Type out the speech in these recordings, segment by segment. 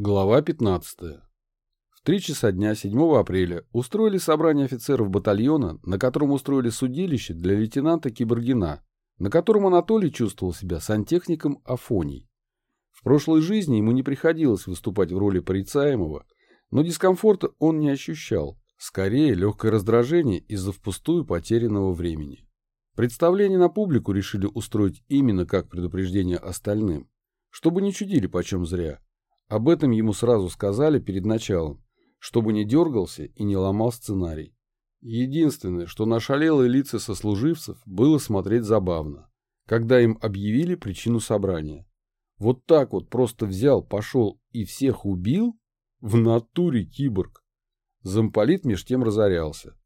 Глава 15. В три часа дня 7 апреля устроили собрание офицеров батальона, на котором устроили судилище для лейтенанта Киборгина, на котором Анатолий чувствовал себя сантехником Афоний. В прошлой жизни ему не приходилось выступать в роли порицаемого, но дискомфорта он не ощущал, скорее легкое раздражение из-за впустую потерянного времени. Представление на публику решили устроить именно как предупреждение остальным, чтобы не чудили почем зря – об этом ему сразу сказали перед началом, чтобы не дергался и не ломал сценарий. Единственное, что на лица сослуживцев было смотреть забавно, когда им объявили причину собрания. Вот так вот просто взял, пошел и всех убил? В натуре киборг. Замполит меж тем разорялся.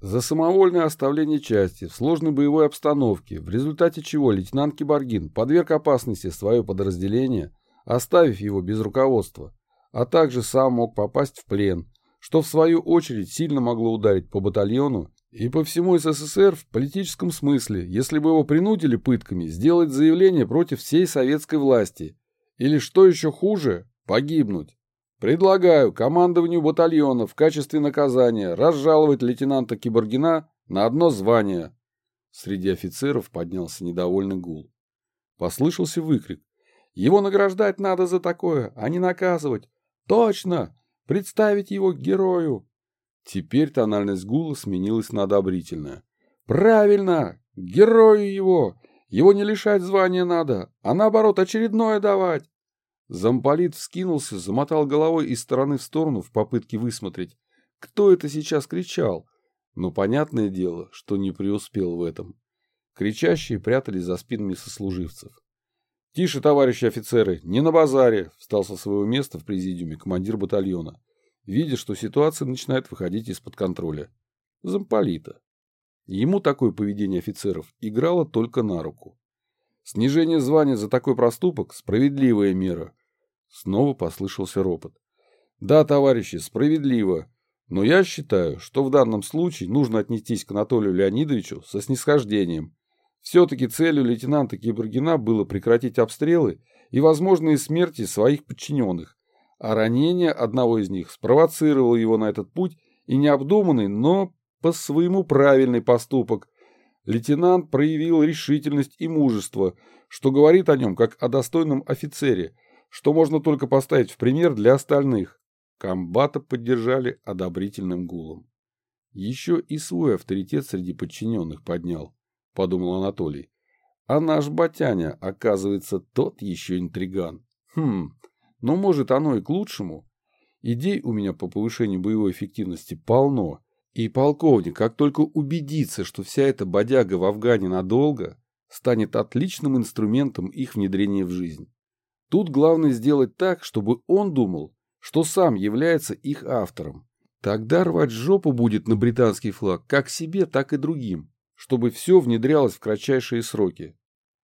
За самовольное оставление части в сложной боевой обстановке, в результате чего лейтенант Киборгин подверг опасности свое подразделение – оставив его без руководства, а также сам мог попасть в плен, что в свою очередь сильно могло ударить по батальону и по всему СССР в политическом смысле, если бы его принудили пытками сделать заявление против всей советской власти, или, что еще хуже, погибнуть. Предлагаю командованию батальона в качестве наказания разжаловать лейтенанта Киборгина на одно звание. Среди офицеров поднялся недовольный гул. Послышался выкрик. Его награждать надо за такое, а не наказывать. Точно! Представить его герою. Теперь тональность гула сменилась на одобрительное. Правильно! Герою его! Его не лишать звания надо, а наоборот очередное давать. Замполит вскинулся, замотал головой из стороны в сторону в попытке высмотреть, кто это сейчас кричал. Но понятное дело, что не преуспел в этом. Кричащие прятались за спинами сослуживцев. «Тише, товарищи офицеры, не на базаре!» – встал со своего места в президиуме командир батальона, видя, что ситуация начинает выходить из-под контроля. Замполита. Ему такое поведение офицеров играло только на руку. Снижение звания за такой проступок – справедливая мера. Снова послышался ропот. Да, товарищи, справедливо. Но я считаю, что в данном случае нужно отнестись к Анатолию Леонидовичу со снисхождением все-таки целью лейтенанта Кибергина было прекратить обстрелы и возможные смерти своих подчиненных, а ранение одного из них спровоцировало его на этот путь и необдуманный, но по своему правильный поступок. Лейтенант проявил решительность и мужество, что говорит о нем как о достойном офицере, что можно только поставить в пример для остальных. Комбата поддержали одобрительным гулом. Еще и свой авторитет среди подчиненных поднял. — подумал Анатолий. А наш Батяня, оказывается, тот еще интриган. Хм, ну, может, оно и к лучшему. Идей у меня по повышению боевой эффективности полно. И полковник, как только убедится, что вся эта бодяга в Афгане надолго, станет отличным инструментом их внедрения в жизнь. Тут главное сделать так, чтобы он думал, что сам является их автором. Тогда рвать жопу будет на британский флаг как себе, так и другим чтобы все внедрялось в кратчайшие сроки.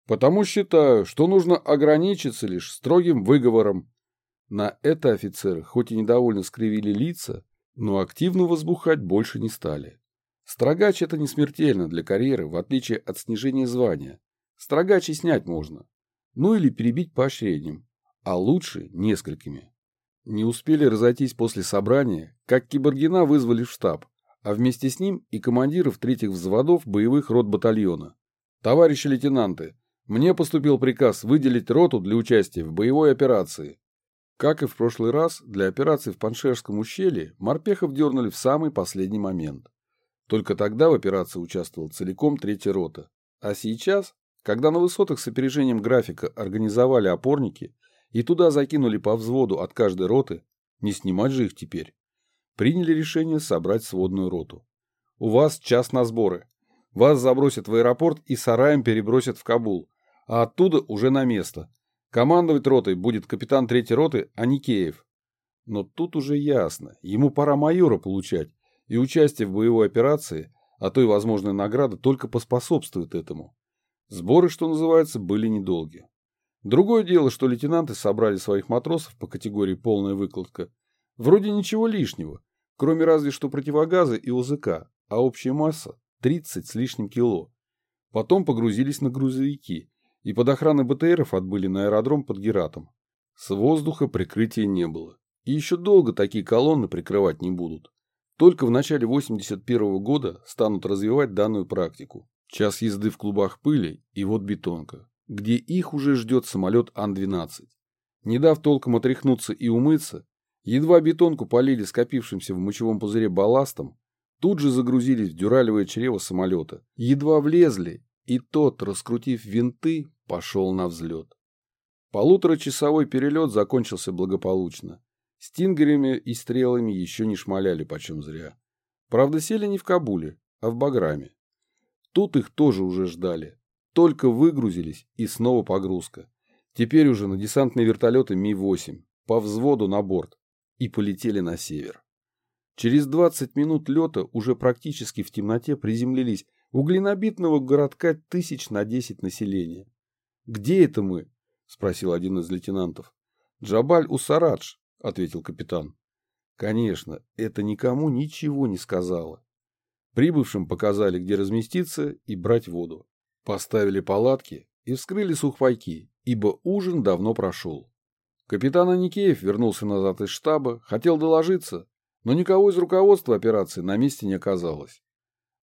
Потому считаю, что нужно ограничиться лишь строгим выговором. На это офицеры, хоть и недовольно скривили лица, но активно возбухать больше не стали. Строгач это не смертельно для карьеры, в отличие от снижения звания. Строгачи снять можно. Ну или перебить поощрением, а лучше несколькими. Не успели разойтись после собрания, как Киборгина вызвали в штаб а вместе с ним и командиров третьих взводов боевых рот батальона. Товарищи лейтенанты, мне поступил приказ выделить роту для участия в боевой операции. Как и в прошлый раз, для операции в Паншерском ущелье морпехов дернули в самый последний момент. Только тогда в операции участвовал целиком третья рота. А сейчас, когда на высотах с опережением графика организовали опорники и туда закинули по взводу от каждой роты, не снимать же их теперь приняли решение собрать сводную роту. У вас час на сборы. Вас забросят в аэропорт и сараем перебросят в Кабул, а оттуда уже на место. Командовать ротой будет капитан третьей роты Аникеев. Но тут уже ясно, ему пора майора получать, и участие в боевой операции, а то и возможная награда только поспособствует этому. Сборы, что называется, были недолги. Другое дело, что лейтенанты собрали своих матросов по категории полная выкладка Вроде ничего лишнего, кроме разве что противогаза и ОЗК, а общая масса 30 с лишним кило. Потом погрузились на грузовики и под охраной БТРов отбыли на аэродром под Гератом. С воздуха прикрытия не было. И еще долго такие колонны прикрывать не будут. Только в начале 81 года станут развивать данную практику. Час езды в клубах пыли и вот бетонка, где их уже ждет самолет Ан-12. Не дав толком отряхнуться и умыться, едва бетонку полили скопившимся в мочевом пузыре балластом, тут же загрузились в дюралевое чрево самолета. Едва влезли, и тот, раскрутив винты, пошел на взлет. Полуторачасовой перелет закончился благополучно. Стингерами и стрелами еще не шмаляли почем зря. Правда, сели не в Кабуле, а в Баграме. Тут их тоже уже ждали. Только выгрузились, и снова погрузка. Теперь уже на десантные вертолеты Ми-8, по взводу на борт, и полетели на север. Через 20 минут лета уже практически в темноте приземлились у глинобитного городка тысяч на 10 населения. «Где это мы?» – спросил один из лейтенантов. «Джабаль-Усарадж», – ответил капитан. Конечно, это никому ничего не сказала. Прибывшим показали, где разместиться и брать воду. Поставили палатки и вскрыли сухпайки, ибо ужин давно прошел. Капитан Аникеев вернулся назад из штаба, хотел доложиться, но никого из руководства операции на месте не оказалось.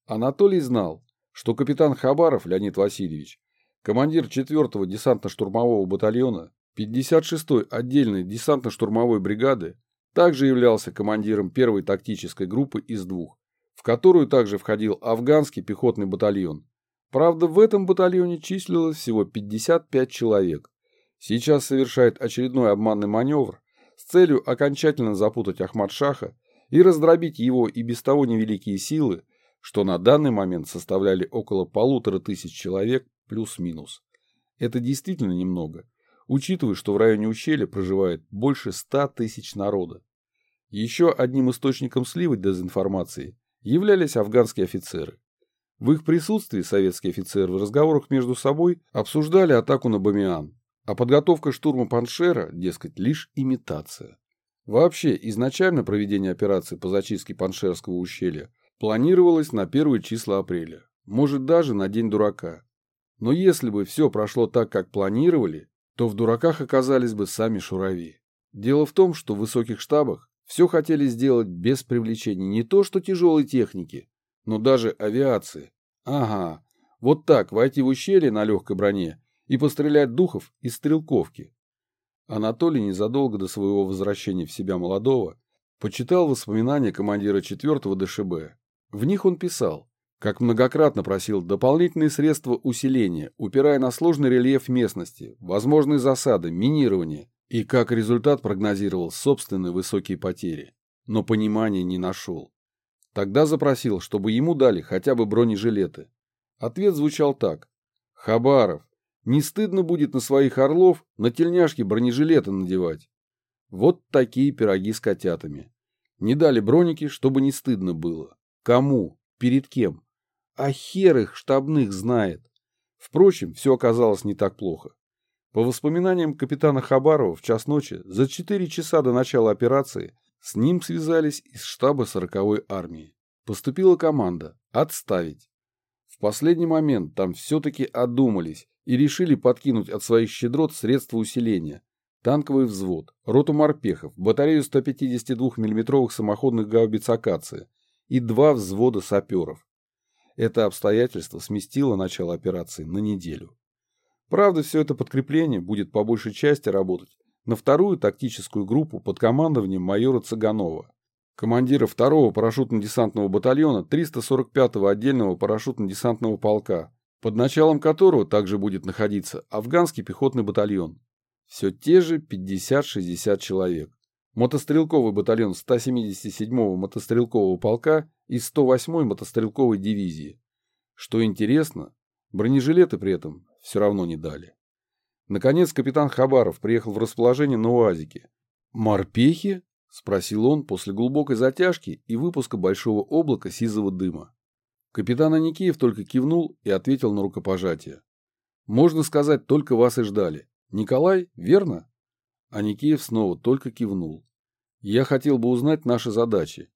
Анатолий знал, что капитан Хабаров Леонид Васильевич, командир 4-го десантно-штурмового батальона 56-й отдельной десантно-штурмовой бригады, также являлся командиром первой тактической группы из двух, в которую также входил афганский пехотный батальон. Правда, в этом батальоне числилось всего 55 человек. Сейчас совершает очередной обманный маневр с целью окончательно запутать Ахмад-Шаха и раздробить его и без того невеликие силы, что на данный момент составляли около полутора тысяч человек плюс-минус. Это действительно немного, учитывая, что в районе ущелья проживает больше ста тысяч народа. Еще одним источником сливы дезинформации являлись афганские офицеры. В их присутствии советские офицеры в разговорах между собой обсуждали атаку на Бамиан, а подготовка штурма Паншера, дескать, лишь имитация. Вообще, изначально проведение операции по зачистке Паншерского ущелья планировалось на первые числа апреля, может даже на День дурака. Но если бы все прошло так, как планировали, то в дураках оказались бы сами шурави. Дело в том, что в высоких штабах все хотели сделать без привлечения не то что тяжелой техники, но даже авиации. Ага, вот так войти в ущелье на легкой броне и пострелять духов из стрелковки. Анатолий незадолго до своего возвращения в себя молодого почитал воспоминания командира 4-го ДШБ. В них он писал, как многократно просил дополнительные средства усиления, упирая на сложный рельеф местности, возможные засады, минирование, и как результат прогнозировал собственные высокие потери. Но понимания не нашел. Тогда запросил, чтобы ему дали хотя бы бронежилеты. Ответ звучал так. «Хабаров, не стыдно будет на своих орлов на тельняшки бронежилеты надевать?» Вот такие пироги с котятами. Не дали броники, чтобы не стыдно было. Кому? Перед кем? А хер их штабных знает. Впрочем, все оказалось не так плохо. По воспоминаниям капитана Хабарова, в час ночи, за 4 часа до начала операции, с ним связались из штаба 40-й армии. Поступила команда «Отставить». В последний момент там все-таки одумались и решили подкинуть от своих щедрот средства усиления. Танковый взвод, роту морпехов, батарею 152 миллиметровых самоходных гаубиц «Акация» и два взвода саперов. Это обстоятельство сместило начало операции на неделю. Правда, все это подкрепление будет по большей части работать на вторую тактическую группу под командованием майора Цыганова, командира второго парашютно-десантного батальона 345-го отдельного парашютно-десантного полка, под началом которого также будет находиться афганский пехотный батальон. Все те же 50-60 человек. Мотострелковый батальон 177-го мотострелкового полка и 108-й мотострелковой дивизии. Что интересно, бронежилеты при этом все равно не дали. Наконец капитан Хабаров приехал в расположение на УАЗике. «Морпехи?» – спросил он после глубокой затяжки и выпуска большого облака сизого дыма. Капитан Аникеев только кивнул и ответил на рукопожатие. «Можно сказать, только вас и ждали. Николай, верно?» Аникеев снова только кивнул. «Я хотел бы узнать наши задачи.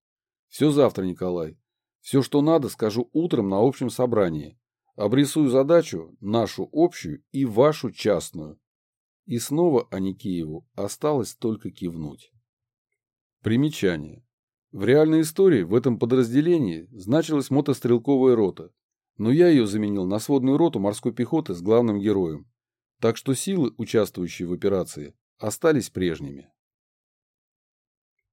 Все завтра, Николай. Все, что надо, скажу утром на общем собрании. Обрисую задачу, нашу общую и вашу частную. И снова Аникееву осталось только кивнуть. Примечание. В реальной истории в этом подразделении значилась мотострелковая рота, но я ее заменил на сводную роту морской пехоты с главным героем, так что силы, участвующие в операции, остались прежними.